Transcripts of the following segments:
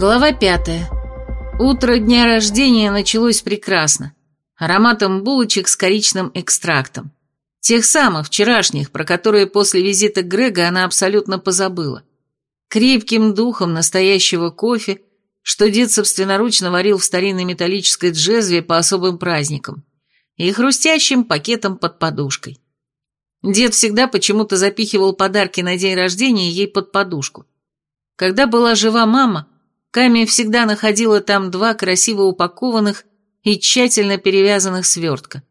Глава пятая. Утро дня рождения началось прекрасно. Ароматом булочек с коричным экстрактом. Тех самых, вчерашних, про которые после визита Грега она абсолютно позабыла. Крепким духом настоящего кофе, что дед собственноручно варил в старинной металлической джезве по особым праздникам, и хрустящим пакетом под подушкой. Дед всегда почему-то запихивал подарки на день рождения ей под подушку. Когда была жива мама, Ками всегда находила там два красиво упакованных и тщательно перевязанных свертка.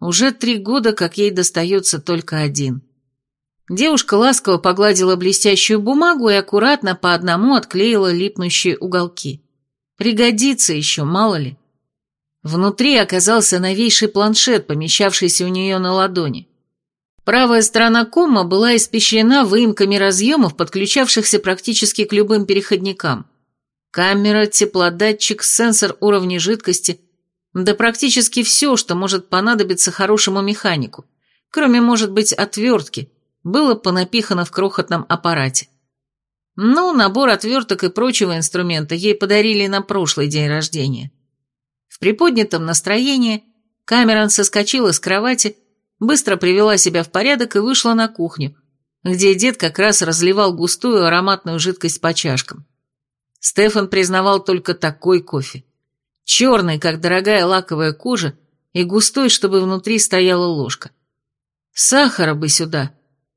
Уже три года, как ей достается только один. Девушка ласково погладила блестящую бумагу и аккуратно по одному отклеила липнущие уголки. Пригодится еще, мало ли. Внутри оказался новейший планшет, помещавшийся у нее на ладони. Правая сторона кома была испещрена выемками разъемов, подключавшихся практически к любым переходникам. Камера, теплодатчик, сенсор уровня жидкости, да практически все, что может понадобиться хорошему механику, кроме, может быть, отвертки, было понапихано в крохотном аппарате. Ну, набор отверток и прочего инструмента ей подарили на прошлый день рождения. В приподнятом настроении Камерон соскочила с кровати, быстро привела себя в порядок и вышла на кухню, где дед как раз разливал густую ароматную жидкость по чашкам. Стефан признавал только такой кофе. Черный, как дорогая лаковая кожа, и густой, чтобы внутри стояла ложка. Сахара бы сюда.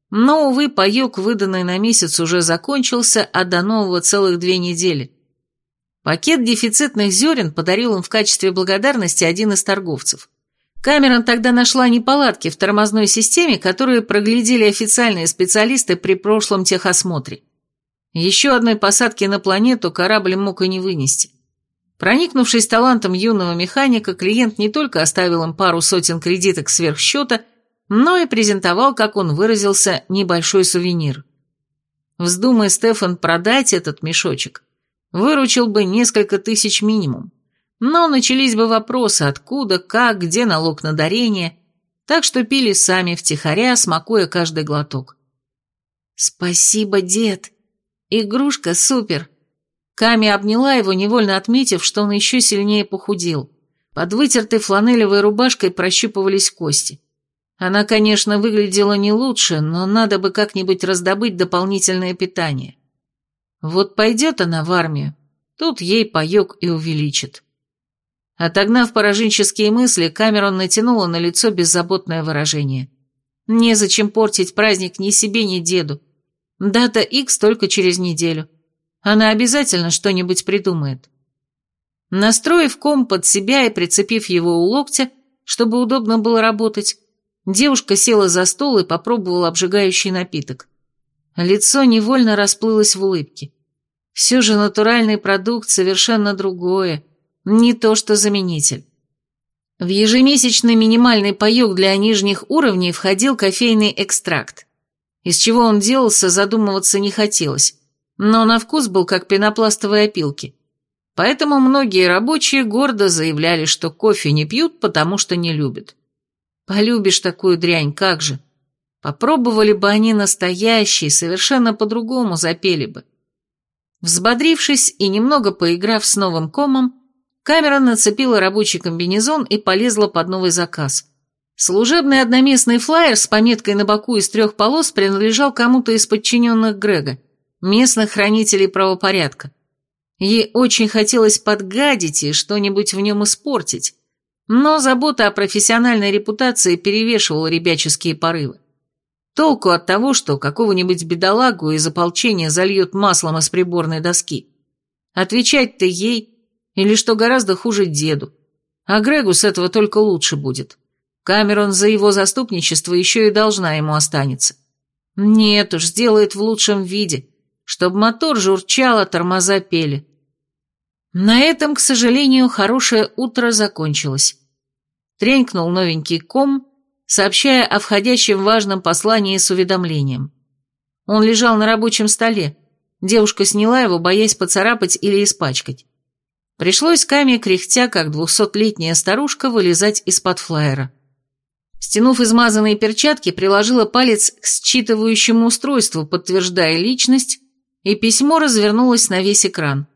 Но, увы, паёк, выданный на месяц, уже закончился, а до нового целых две недели. Пакет дефицитных зерен подарил им в качестве благодарности один из торговцев. Камерон тогда нашла неполадки в тормозной системе, которые проглядели официальные специалисты при прошлом техосмотре. Еще одной посадки на планету корабль мог и не вынести. Проникнувшись талантом юного механика, клиент не только оставил им пару сотен кредиток сверх счета, но и презентовал, как он выразился, небольшой сувенир. Вздумай Стефан продать этот мешочек, выручил бы несколько тысяч минимум. Но начались бы вопросы, откуда, как, где налог на дарение, так что пили сами втихаря, смакуя каждый глоток. «Спасибо, дед!» Игрушка супер. Ками обняла его, невольно отметив, что он еще сильнее похудел. Под вытертой фланелевой рубашкой прощупывались кости. Она, конечно, выглядела не лучше, но надо бы как-нибудь раздобыть дополнительное питание. Вот пойдет она в армию, тут ей паёк и увеличит. Отогнав пораженческие мысли, Камерон натянула на лицо беззаботное выражение. Незачем портить праздник ни себе, ни деду. Дата X только через неделю. Она обязательно что-нибудь придумает. Настроив ком под себя и прицепив его у локтя, чтобы удобно было работать, девушка села за стол и попробовала обжигающий напиток. Лицо невольно расплылось в улыбке. Все же натуральный продукт совершенно другое, не то что заменитель. В ежемесячный минимальный паёк для нижних уровней входил кофейный экстракт. Из чего он делался, задумываться не хотелось, но на вкус был как пенопластовые опилки. Поэтому многие рабочие гордо заявляли, что кофе не пьют, потому что не любят. Полюбишь такую дрянь, как же. Попробовали бы они настоящий, совершенно по-другому запели бы. Взбодрившись и немного поиграв с новым комом, камера нацепила рабочий комбинезон и полезла под новый заказ. Служебный одноместный флайер с пометкой на боку из трех полос принадлежал кому-то из подчиненных Грега, местных хранителей правопорядка. Ей очень хотелось подгадить и что-нибудь в нем испортить, но забота о профессиональной репутации перевешивала ребяческие порывы. Толку от того, что какого-нибудь бедолагу из ополчения зальет маслом из приборной доски. Отвечать-то ей, или что гораздо хуже деду. А Грегу с этого только лучше будет. Камерон за его заступничество еще и должна ему останется. Нет уж, сделает в лучшем виде, чтобы мотор журчал, а тормоза пели. На этом, к сожалению, хорошее утро закончилось. Тренькнул новенький ком, сообщая о входящем важном послании с уведомлением. Он лежал на рабочем столе. Девушка сняла его, боясь поцарапать или испачкать. Пришлось Каме, кряхтя, как двухсотлетняя старушка, вылезать из-под флайера. Стянув измазанные перчатки, приложила палец к считывающему устройству, подтверждая личность, и письмо развернулось на весь экран.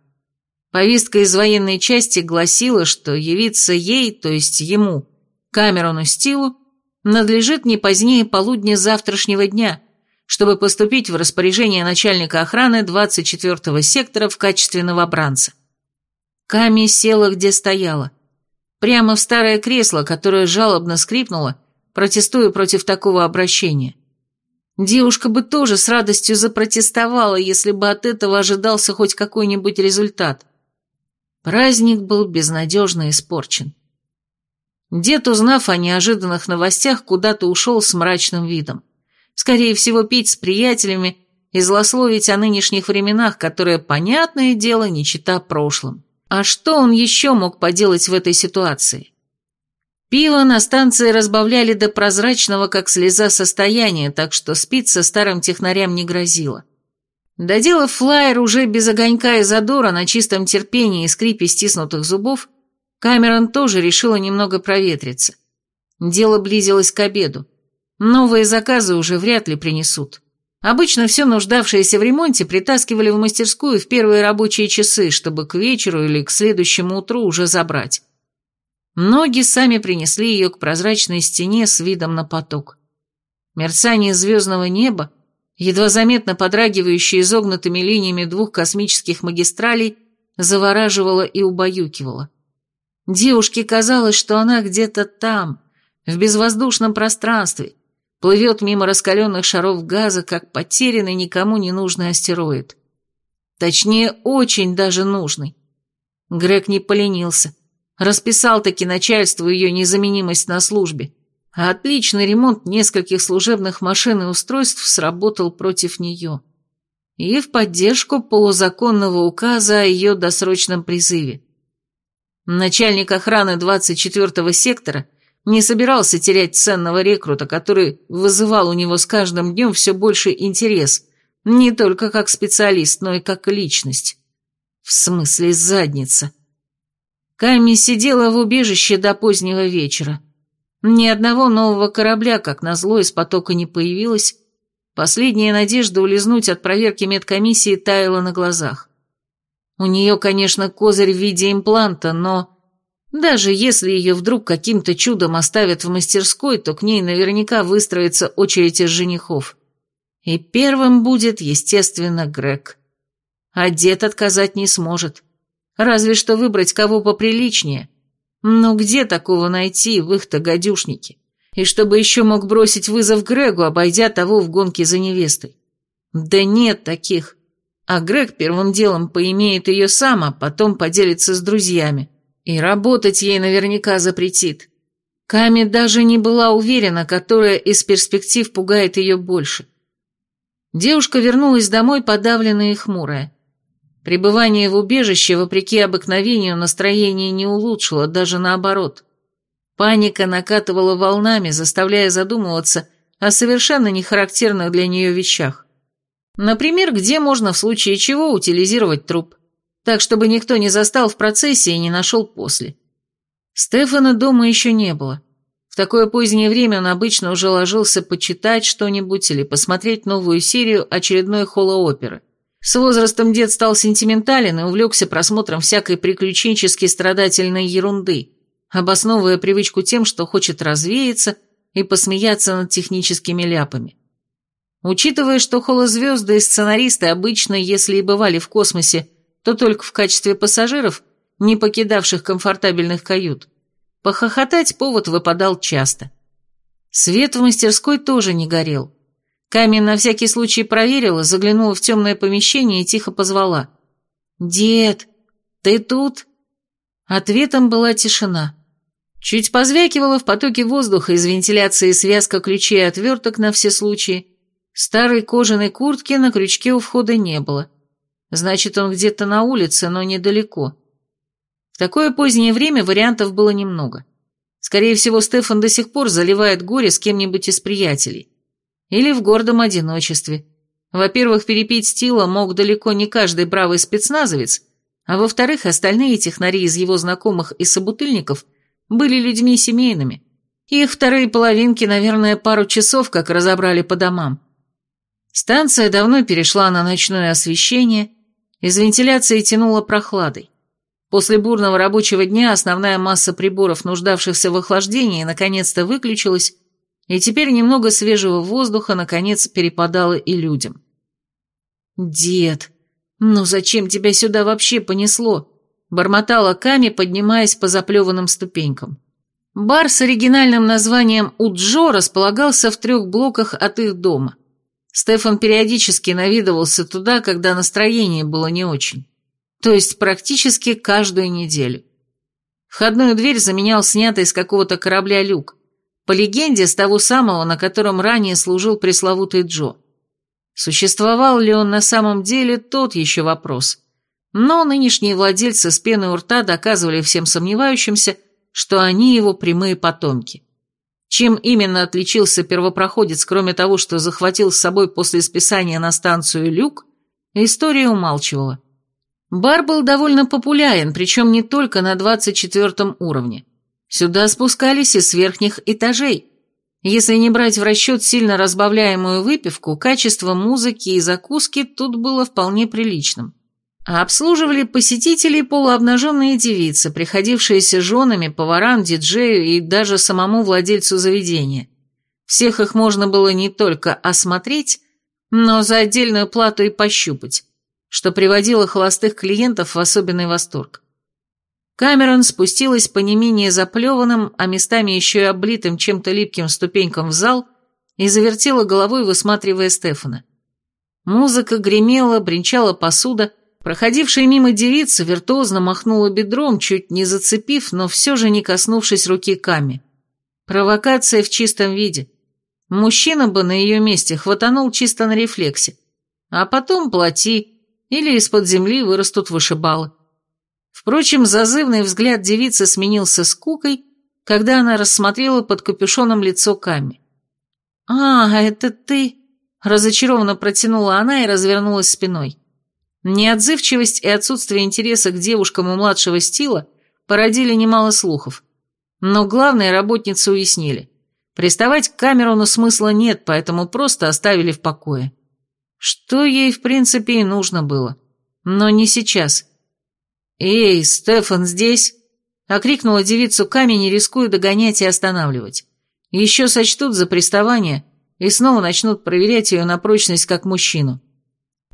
Повестка из военной части гласила, что явиться ей, то есть ему, Камерону Стилу, надлежит не позднее полудня завтрашнего дня, чтобы поступить в распоряжение начальника охраны 24-го сектора в качестве новобранца. Ками села, где стояла. Прямо в старое кресло, которое жалобно скрипнуло, протестуя против такого обращения. Девушка бы тоже с радостью запротестовала, если бы от этого ожидался хоть какой-нибудь результат. Праздник был безнадежно испорчен. Дед, узнав о неожиданных новостях, куда-то ушел с мрачным видом. Скорее всего, пить с приятелями и злословить о нынешних временах, которые, понятное дело, не чита прошлым. А что он еще мог поделать в этой ситуации? Пиво на станции разбавляли до прозрачного, как слеза, состояния, так что спиться старым технарям не грозило. Доделав флайер уже без огонька и задора на чистом терпении и скрипе стиснутых зубов, Камерон тоже решила немного проветриться. Дело близилось к обеду. Новые заказы уже вряд ли принесут. Обычно все нуждавшееся в ремонте притаскивали в мастерскую в первые рабочие часы, чтобы к вечеру или к следующему утру уже забрать. Ноги сами принесли ее к прозрачной стене с видом на поток. Мерцание звездного неба едва заметно подрагивающие изогнутыми линиями двух космических магистралей, завораживало и убаюкивало. Девушке казалось, что она где-то там, в безвоздушном пространстве, плывет мимо раскаленных шаров газа, как потерянный никому не нужный астероид. Точнее, очень даже нужный. Грег не поленился. Расписал-таки начальству ее незаменимость на службе а отличный ремонт нескольких служебных машин и устройств сработал против нее. И в поддержку полузаконного указа о ее досрочном призыве. Начальник охраны 24-го сектора не собирался терять ценного рекрута, который вызывал у него с каждым днем все больше интерес, не только как специалист, но и как личность. В смысле задница. Ками сидела в убежище до позднего вечера. Ни одного нового корабля, как назло, из потока не появилось. Последняя надежда улизнуть от проверки медкомиссии таяла на глазах. У нее, конечно, козырь в виде импланта, но... Даже если ее вдруг каким-то чудом оставят в мастерской, то к ней наверняка выстроится очередь из женихов. И первым будет, естественно, Грег. А дед отказать не сможет. Разве что выбрать кого поприличнее. Но где такого найти в их-то гадюшнике? И чтобы еще мог бросить вызов Грегу, обойдя того в гонке за невестой? Да нет таких. А Грег первым делом поимеет ее сам, а потом поделится с друзьями. И работать ей наверняка запретит. Ками даже не была уверена, которая из перспектив пугает ее больше. Девушка вернулась домой подавленная и хмурая. Пребывание в убежище, вопреки обыкновению, настроение не улучшило, даже наоборот. Паника накатывала волнами, заставляя задумываться о совершенно нехарактерных для нее вещах. Например, где можно в случае чего утилизировать труп, так чтобы никто не застал в процессе и не нашел после. Стефана дома еще не было. В такое позднее время он обычно уже ложился почитать что-нибудь или посмотреть новую серию очередной холло-оперы. С возрастом дед стал сентиментален и увлекся просмотром всякой приключенчески страдательной ерунды, обосновывая привычку тем, что хочет развеяться и посмеяться над техническими ляпами. Учитывая, что холозвезды и сценаристы обычно, если и бывали в космосе, то только в качестве пассажиров, не покидавших комфортабельных кают, похохотать повод выпадал часто. Свет в мастерской тоже не горел. Камень на всякий случай проверила, заглянула в темное помещение и тихо позвала. «Дед, ты тут?» Ответом была тишина. Чуть позвякивала в потоке воздуха из вентиляции связка ключей и отверток на все случаи. Старой кожаной куртки на крючке у входа не было. Значит, он где-то на улице, но недалеко. В такое позднее время вариантов было немного. Скорее всего, Стефан до сих пор заливает горе с кем-нибудь из приятелей. Или в гордом одиночестве. Во-первых, перепить Стила мог далеко не каждый бравый спецназовец, а во-вторых, остальные технари из его знакомых и собутыльников были людьми семейными. Их вторые половинки, наверное, пару часов как разобрали по домам. Станция давно перешла на ночное освещение, из вентиляции тянуло прохладой. После бурного рабочего дня основная масса приборов, нуждавшихся в охлаждении, наконец-то выключилась, и теперь немного свежего воздуха, наконец, перепадало и людям. «Дед, ну зачем тебя сюда вообще понесло?» – бормотала Ками, поднимаясь по заплеванным ступенькам. Бар с оригинальным названием «Уджо» располагался в трех блоках от их дома. Стефан периодически навидывался туда, когда настроение было не очень то есть практически каждую неделю. Входную дверь заменял снятый из какого-то корабля люк, по легенде, с того самого, на котором ранее служил пресловутый Джо. Существовал ли он на самом деле, тот еще вопрос. Но нынешние владельцы с пеной у рта доказывали всем сомневающимся, что они его прямые потомки. Чем именно отличился первопроходец, кроме того, что захватил с собой после списания на станцию люк, история умалчивала. Бар был довольно популярен, причем не только на 24 уровне. Сюда спускались и с верхних этажей. Если не брать в расчет сильно разбавляемую выпивку, качество музыки и закуски тут было вполне приличным. А обслуживали посетителей полуобнаженные девицы, приходившиеся женами, поварам, диджею и даже самому владельцу заведения. Всех их можно было не только осмотреть, но за отдельную плату и пощупать что приводило холостых клиентов в особенный восторг. Камерон спустилась по не менее заплеванным, а местами еще и облитым чем-то липким ступенькам в зал и завертела головой, высматривая Стефана. Музыка гремела, бренчала посуда, проходившая мимо девица виртуозно махнула бедром, чуть не зацепив, но все же не коснувшись руки Ками. Провокация в чистом виде. Мужчина бы на ее месте хватанул чисто на рефлексе. А потом плати, или из-под земли вырастут вышибалы. Впрочем, зазывный взгляд девицы сменился скукой, когда она рассмотрела под капюшоном лицо Ками. «А, это ты?» – разочарованно протянула она и развернулась спиной. Неотзывчивость и отсутствие интереса к девушкам у младшего стила породили немало слухов. Но главное работницы уяснили. Приставать к Камерону смысла нет, поэтому просто оставили в покое. Что ей, в принципе, и нужно было. Но не сейчас. «Эй, Стефан здесь?» — окрикнула девицу камень, рискуя догонять и останавливать. Еще сочтут за приставание и снова начнут проверять ее на прочность как мужчину.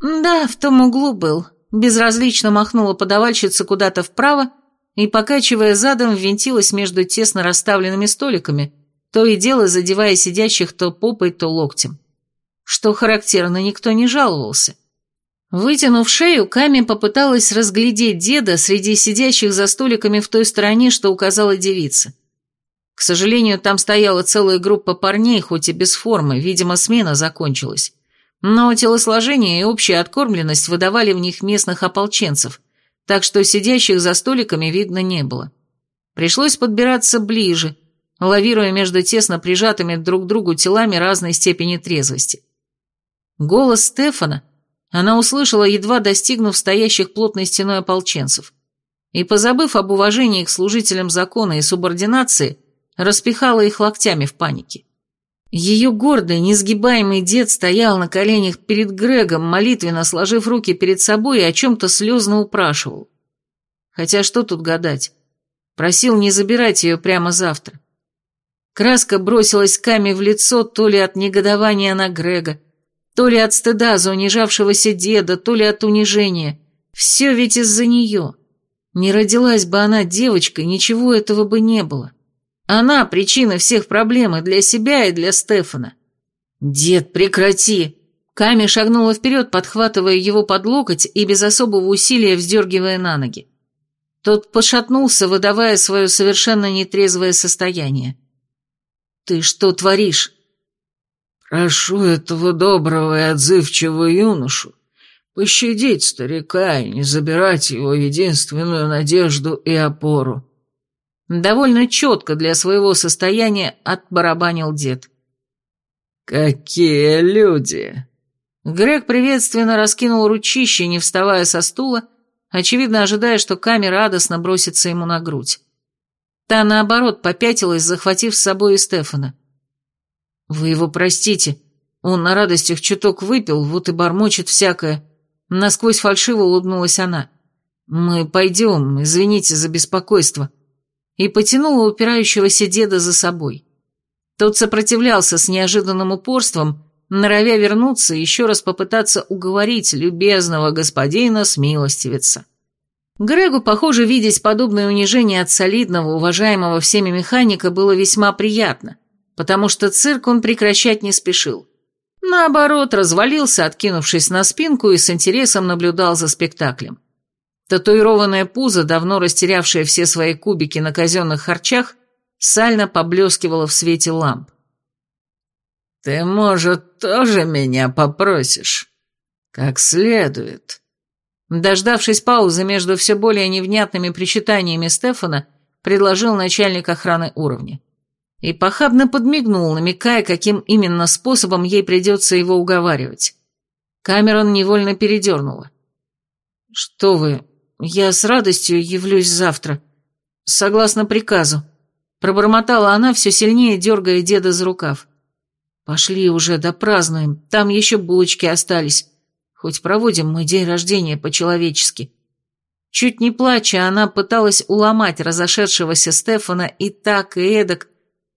«Да, в том углу был», — безразлично махнула подавальщица куда-то вправо и, покачивая задом, ввинтилась между тесно расставленными столиками, то и дело задевая сидящих то попой, то локтем. Что характерно, никто не жаловался. Вытянув шею, Ками попыталась разглядеть деда среди сидящих за столиками в той стороне, что указала девица. К сожалению, там стояла целая группа парней, хоть и без формы, видимо, смена закончилась. Но телосложение и общая откормленность выдавали в них местных ополченцев, так что сидящих за столиками видно не было. Пришлось подбираться ближе, лавируя между тесно прижатыми друг к другу телами разной степени трезвости. Голос Стефана она услышала, едва достигнув стоящих плотной стеной ополченцев, и, позабыв об уважении к служителям закона и субординации, распихала их локтями в панике. Ее гордый, несгибаемый дед стоял на коленях перед Грегом, молитвенно сложив руки перед собой и о чем-то слезно упрашивал. Хотя что тут гадать? Просил не забирать ее прямо завтра. Краска бросилась Каме в лицо то ли от негодования на Грега, то ли от стыда за унижавшегося деда, то ли от унижения. Все ведь из-за нее. Не родилась бы она девочкой, ничего этого бы не было. Она причина всех проблем и для себя, и для Стефана. «Дед, прекрати!» Ками шагнула вперед, подхватывая его под локоть и без особого усилия вздергивая на ноги. Тот пошатнулся, выдавая свое совершенно нетрезвое состояние. «Ты что творишь?» Прошу этого доброго и отзывчивого юношу пощадить старика и не забирать его единственную надежду и опору. Довольно четко для своего состояния отбарабанил дед. «Какие люди!» Грег приветственно раскинул ручище, не вставая со стула, очевидно ожидая, что камера радостно бросится ему на грудь. Та, наоборот, попятилась, захватив с собой и Стефана. «Вы его простите. Он на радостях чуток выпил, вот и бормочет всякое». Насквозь фальшиво улыбнулась она. Мы пойдем, извините за беспокойство. И потянула упирающегося деда за собой. Тот сопротивлялся с неожиданным упорством, норовя вернуться и еще раз попытаться уговорить любезного господина смилостивиться. Грегу, похоже, видеть подобное унижение от солидного, уважаемого всеми механика было весьма приятно, потому что цирк он прекращать не спешил. Наоборот, развалился, откинувшись на спинку и с интересом наблюдал за спектаклем. Татуированное пузо, давно растерявшее все свои кубики на казенных харчах, сально поблескивало в свете ламп. «Ты, может, тоже меня попросишь? Как следует?» Дождавшись паузы между все более невнятными причитаниями Стефана, предложил начальник охраны уровня. И похабно подмигнул, намекая, каким именно способом ей придется его уговаривать. Камерон невольно передернула. «Что вы, я с радостью явлюсь завтра. Согласно приказу». Пробормотала она, все сильнее дергая деда за рукав. «Пошли уже, допразднуем, там еще булочки остались. Хоть проводим мы день рождения по-человечески». Чуть не плача, она пыталась уломать разошедшегося Стефана и так, и эдак,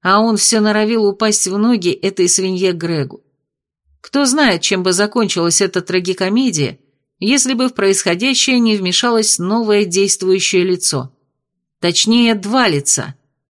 а он все норовил упасть в ноги этой свинье Грегу. Кто знает, чем бы закончилась эта трагикомедия, если бы в происходящее не вмешалось новое действующее лицо. Точнее, два лица.